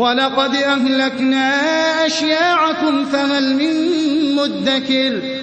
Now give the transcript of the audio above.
وَلَقَدْ أَهْلَكْنَا أَشْيَاعَكُمْ فَهَلْ مِن مُّدَّكِرٍ؟